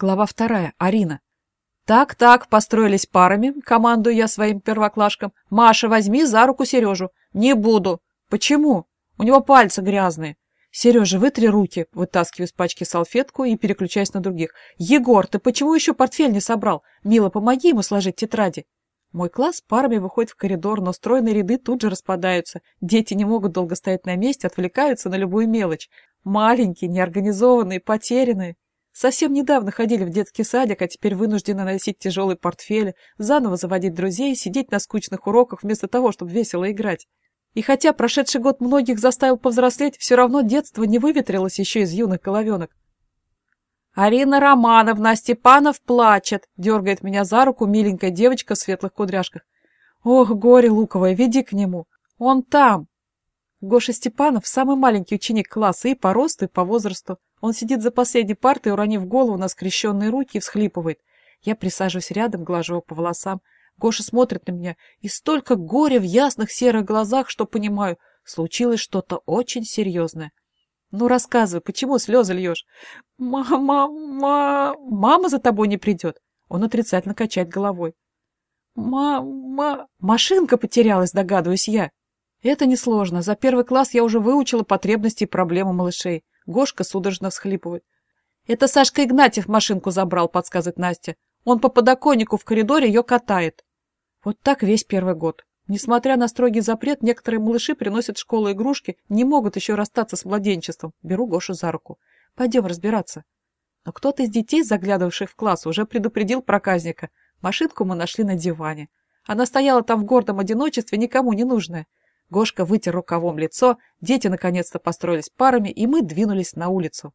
Глава вторая. Арина. Так-так, построились парами, командую я своим первоклашкам. Маша, возьми за руку Сережу. Не буду. Почему? У него пальцы грязные. Сережа, вытри руки, вытаскиваю из пачки салфетку и переключаюсь на других. Егор, ты почему еще портфель не собрал? Мила, помоги ему сложить тетради. Мой класс парами выходит в коридор, но стройные ряды тут же распадаются. Дети не могут долго стоять на месте, отвлекаются на любую мелочь. Маленькие, неорганизованные, потерянные. Совсем недавно ходили в детский садик, а теперь вынуждены носить тяжелые портфели, заново заводить друзей, сидеть на скучных уроках вместо того, чтобы весело играть. И хотя прошедший год многих заставил повзрослеть, все равно детство не выветрилось еще из юных головенок. «Арина Романовна, Степанов плачет!» — дергает меня за руку миленькая девочка в светлых кудряшках. «Ох, горе луковое, веди к нему! Он там!» Гоша Степанов — самый маленький ученик класса и по росту, и по возрасту. Он сидит за последней партой, уронив голову на скрещенные руки и всхлипывает. Я присаживаюсь рядом, глажу его по волосам. Гоша смотрит на меня, и столько горя в ясных серых глазах, что понимаю, случилось что-то очень серьезное. Ну, рассказывай, почему слезы льешь? Мама, мама, мама за тобой не придет. Он отрицательно качает головой. Мама, машинка потерялась, догадываюсь я. Это несложно. За первый класс я уже выучила потребности и проблемы малышей. Гошка судорожно всхлипывает. Это Сашка Игнатьев машинку забрал, подсказывает Настя. Он по подоконнику в коридоре ее катает. Вот так весь первый год. Несмотря на строгий запрет, некоторые малыши приносят в школу игрушки, не могут еще расстаться с младенчеством. Беру Гошу за руку. Пойдем разбираться. Но кто-то из детей, заглядывавших в класс, уже предупредил проказника. Машинку мы нашли на диване. Она стояла там в гордом одиночестве, никому не нужная. Гошка вытер рукавом лицо, дети наконец-то построились парами, и мы двинулись на улицу.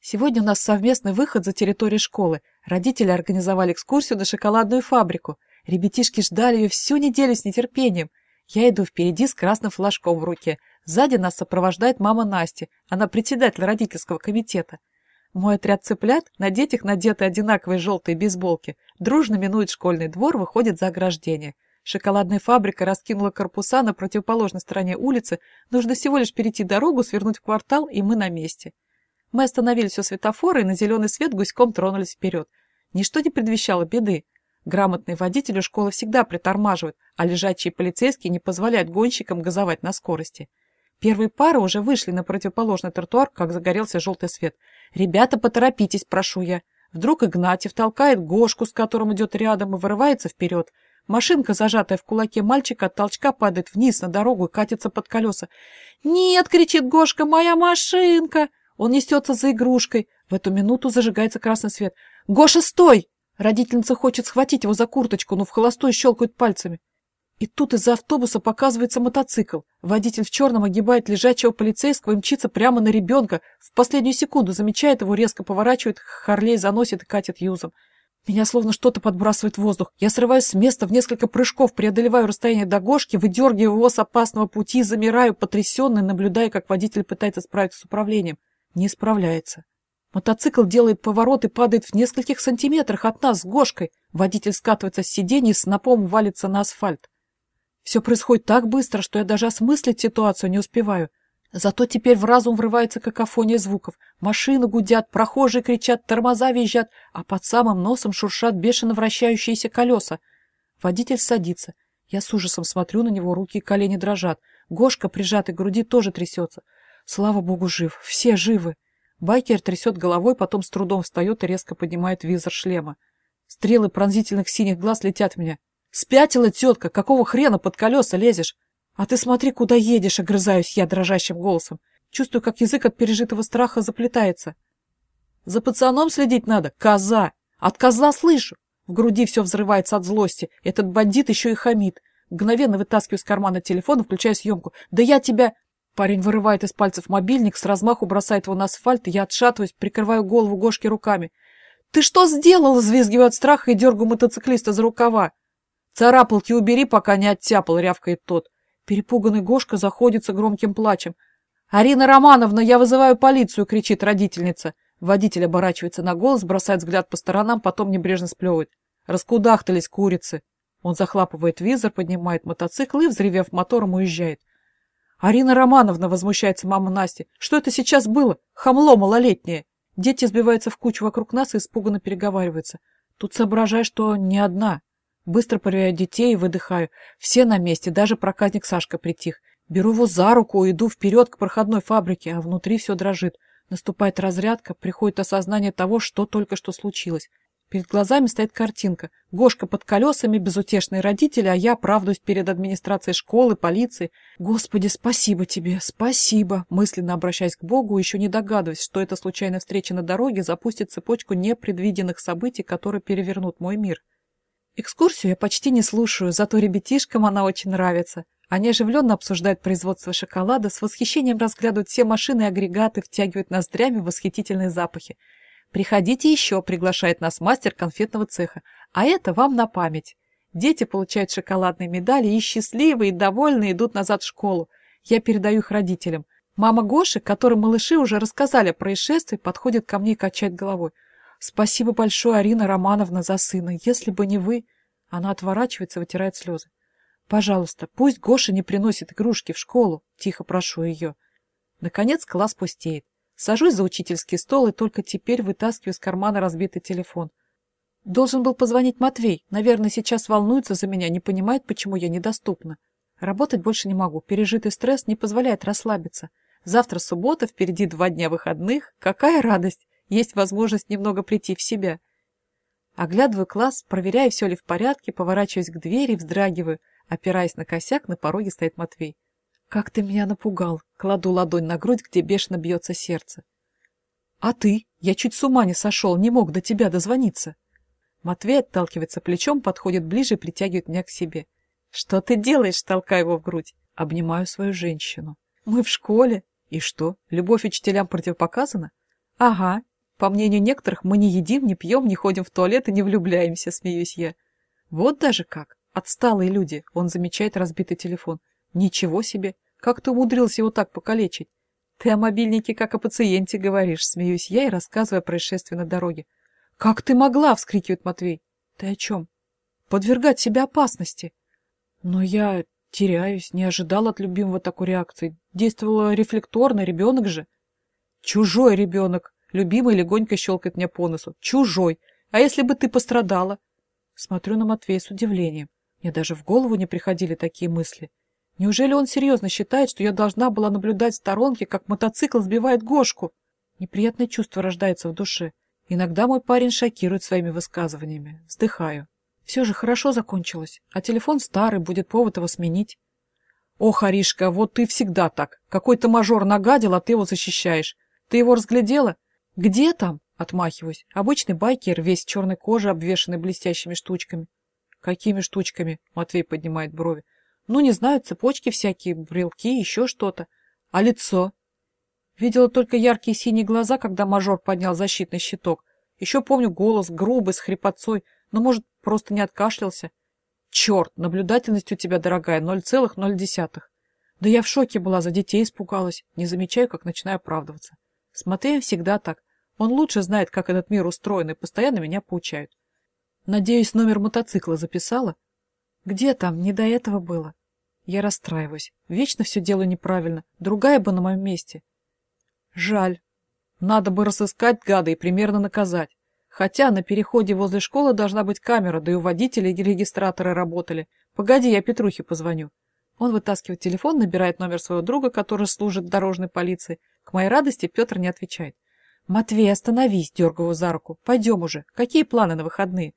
Сегодня у нас совместный выход за территорию школы. Родители организовали экскурсию на шоколадную фабрику – Ребятишки ждали ее всю неделю с нетерпением. Я иду впереди с красным флажком в руке. Сзади нас сопровождает мама Насти. Она председатель родительского комитета. Мой отряд цыплят, на детях надеты одинаковые желтые бейсболки, дружно минует школьный двор, выходит за ограждение. Шоколадная фабрика раскинула корпуса на противоположной стороне улицы. Нужно всего лишь перейти дорогу, свернуть в квартал, и мы на месте. Мы остановились у светофора и на зеленый свет гуськом тронулись вперед. Ничто не предвещало беды. Грамотные водители школы всегда притормаживают, а лежачие полицейские не позволяют гонщикам газовать на скорости. Первые пары уже вышли на противоположный тротуар, как загорелся желтый свет. «Ребята, поторопитесь, прошу я». Вдруг Игнатьев толкает Гошку, с которым идет рядом, и вырывается вперед. Машинка, зажатая в кулаке мальчика, от толчка падает вниз на дорогу и катится под колеса. «Нет!» — кричит Гошка. «Моя машинка!» Он несется за игрушкой. В эту минуту зажигается красный свет. «Гоша, стой!» Родительница хочет схватить его за курточку, но в холостую щелкают пальцами. И тут из-за автобуса показывается мотоцикл. Водитель в черном огибает лежачего полицейского и мчится прямо на ребенка. В последнюю секунду замечает его, резко поворачивает, Харлей заносит и катит юзом. Меня словно что-то подбрасывает в воздух. Я срываюсь с места в несколько прыжков, преодолеваю расстояние до Гошки, выдергиваю его с опасного пути, замираю, потрясенный, наблюдая, как водитель пытается справиться с управлением. Не справляется. Мотоцикл делает поворот и падает в нескольких сантиметрах от нас с Гошкой. Водитель скатывается с сиденья и с напом валится на асфальт. Все происходит так быстро, что я даже осмыслить ситуацию не успеваю. Зато теперь в разум врывается какофония звуков. Машины гудят, прохожие кричат, тормоза визжат, а под самым носом шуршат бешено вращающиеся колеса. Водитель садится. Я с ужасом смотрю на него, руки и колени дрожат. Гошка, прижатый к груди, тоже трясется. Слава богу, жив. Все живы. Байкер трясет головой, потом с трудом встает и резко поднимает визор шлема. Стрелы пронзительных синих глаз летят в меня. «Спятила тетка! Какого хрена под колеса лезешь? А ты смотри, куда едешь!» — огрызаюсь я дрожащим голосом. Чувствую, как язык от пережитого страха заплетается. «За пацаном следить надо! Коза! От козла слышу!» В груди все взрывается от злости. Этот бандит еще и хамит. Мгновенно вытаскиваю из кармана телефон и включаю съемку. «Да я тебя...» Парень вырывает из пальцев мобильник, с размаху бросает его на асфальт, я отшатываюсь, прикрываю голову Гошки руками. «Ты что сделал?» — взвизгиваю от страха и дергаю мотоциклиста за рукава. «Царапалки убери, пока не оттяпал», — рявкает тот. Перепуганный Гошка заходится громким плачем. «Арина Романовна, я вызываю полицию!» — кричит родительница. Водитель оборачивается на голос, бросает взгляд по сторонам, потом небрежно сплевывает. Раскудахтались курицы. Он захлапывает визор, поднимает мотоцикл и, взревев мотором, уезжает. «Арина Романовна!» — возмущается мама Насти. «Что это сейчас было? Хамло малолетнее!» Дети сбиваются в кучу вокруг нас и испуганно переговариваются. Тут соображаю, что не одна. Быстро проверяю детей и выдыхаю. Все на месте, даже проказник Сашка притих. Беру его за руку и иду вперед к проходной фабрике, а внутри все дрожит. Наступает разрядка, приходит осознание того, что только что случилось. Перед глазами стоит картинка. Гошка под колесами, безутешные родители, а я правдуюсь перед администрацией школы, полицией. Господи, спасибо тебе, спасибо. Мысленно обращаясь к Богу, еще не догадываясь, что эта случайная встреча на дороге запустит цепочку непредвиденных событий, которые перевернут мой мир. Экскурсию я почти не слушаю, зато ребятишкам она очень нравится. Они оживленно обсуждают производство шоколада, с восхищением разглядывают все машины и агрегаты, втягивают ноздрями восхитительные запахи. «Приходите еще», — приглашает нас мастер конфетного цеха. «А это вам на память». Дети получают шоколадные медали и счастливые, и довольные идут назад в школу. Я передаю их родителям. Мама Гоши, которой малыши уже рассказали о происшествии, подходит ко мне и качает головой. «Спасибо большое, Арина Романовна, за сына. Если бы не вы...» Она отворачивается, вытирает слезы. «Пожалуйста, пусть Гоша не приносит игрушки в школу», — тихо прошу ее. Наконец класс пустеет. Сажусь за учительский стол и только теперь вытаскиваю из кармана разбитый телефон. Должен был позвонить Матвей. Наверное, сейчас волнуется за меня, не понимает, почему я недоступна. Работать больше не могу. Пережитый стресс не позволяет расслабиться. Завтра суббота, впереди два дня выходных. Какая радость! Есть возможность немного прийти в себя. Оглядываю класс, проверяю, все ли в порядке, поворачиваюсь к двери, вздрагиваю. Опираясь на косяк, на пороге стоит Матвей. «Как ты меня напугал!» Кладу ладонь на грудь, где бешено бьется сердце. «А ты? Я чуть с ума не сошел, не мог до тебя дозвониться!» Матвей отталкивается плечом, подходит ближе и притягивает меня к себе. «Что ты делаешь?» — толкаю его в грудь. Обнимаю свою женщину. «Мы в школе. И что, любовь учителям противопоказана?» «Ага. По мнению некоторых, мы не едим, не пьем, не ходим в туалет и не влюбляемся», — смеюсь я. «Вот даже как. Отсталые люди». Он замечает разбитый телефон. Ничего себе! Как ты умудрился его так покалечить? Ты о мобильнике как о пациенте говоришь, смеюсь я и рассказываю о происшествии на дороге. Как ты могла? вскрикивает Матвей. Ты о чем? Подвергать себя опасности. Но я теряюсь, не ожидал от любимого такой реакции. Действовала рефлекторно, ребенок же. Чужой ребенок. Любимый легонько щелкает меня по носу. Чужой. А если бы ты пострадала? Смотрю на Матвея с удивлением. Мне даже в голову не приходили такие мысли. Неужели он серьезно считает, что я должна была наблюдать в сторонке, как мотоцикл сбивает Гошку? Неприятное чувство рождается в душе. Иногда мой парень шокирует своими высказываниями. Вздыхаю. Все же хорошо закончилось, а телефон старый, будет повод его сменить. О, Харишка, вот ты всегда так. Какой-то мажор нагадил, а ты его защищаешь. Ты его разглядела? Где там? Отмахиваюсь. Обычный байкер, весь черной кожи, обвешанный блестящими штучками. Какими штучками? Матвей поднимает брови. Ну, не знаю, цепочки всякие, брелки, еще что-то. А лицо? Видела только яркие синие глаза, когда мажор поднял защитный щиток. Еще помню голос, грубый, с хрипотцой, но, может, просто не откашлялся. Черт, наблюдательность у тебя, дорогая, 0,0. Да я в шоке была, за детей испугалась. Не замечаю, как начинаю оправдываться. С Матеем всегда так. Он лучше знает, как этот мир устроен, и постоянно меня поучают. Надеюсь, номер мотоцикла записала? Где там? Не до этого было. Я расстраиваюсь. Вечно все делаю неправильно. Другая бы на моем месте. Жаль. Надо бы разыскать гада и примерно наказать. Хотя на переходе возле школы должна быть камера, да и у водителей и регистраторы работали. Погоди, я Петрухе позвоню. Он вытаскивает телефон, набирает номер своего друга, который служит дорожной полиции. К моей радости Петр не отвечает. «Матвей, остановись!» – дергаю за руку. «Пойдем уже. Какие планы на выходные?»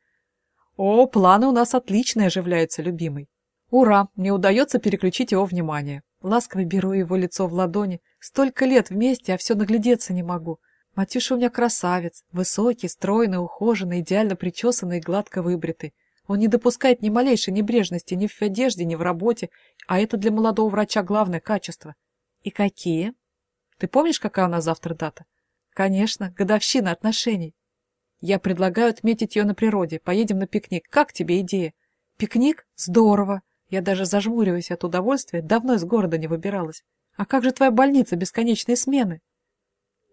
«О, планы у нас отличные!» – оживляется любимый. Ура! Мне удается переключить его внимание. Ласково беру его лицо в ладони. Столько лет вместе, а все наглядеться не могу. Матюша у меня красавец. Высокий, стройный, ухоженный, идеально причесанный и гладко выбритый. Он не допускает ни малейшей небрежности ни в одежде, ни в работе, а это для молодого врача главное качество. И какие? Ты помнишь, какая у нас завтра дата? Конечно, годовщина отношений. Я предлагаю отметить ее на природе. Поедем на пикник. Как тебе идея? Пикник? Здорово. Я даже зажмуриваюсь от удовольствия, давно из города не выбиралась. А как же твоя больница, бесконечные смены?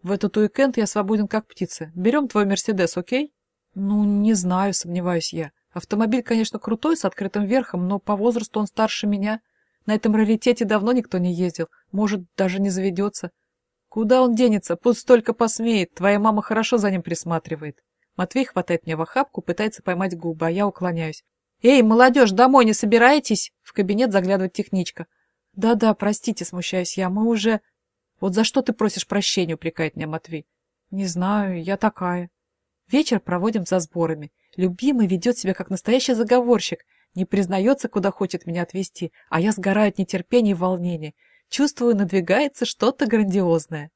В этот уикенд я свободен как птица. Берем твой Мерседес, окей? Ну, не знаю, сомневаюсь я. Автомобиль, конечно, крутой, с открытым верхом, но по возрасту он старше меня. На этом раритете давно никто не ездил. Может, даже не заведется. Куда он денется? Пусть только посмеет. Твоя мама хорошо за ним присматривает. Матвей хватает меня в охапку, пытается поймать губы, а я уклоняюсь. «Эй, молодежь, домой не собираетесь?» В кабинет заглядывает техничка. «Да-да, простите, смущаюсь я, мы уже...» «Вот за что ты просишь прощения?» — упрекает меня Матвей. «Не знаю, я такая». Вечер проводим за сборами. Любимый ведет себя как настоящий заговорщик, не признается, куда хочет меня отвезти, а я сгораю от нетерпения и волнения. Чувствую, надвигается что-то грандиозное.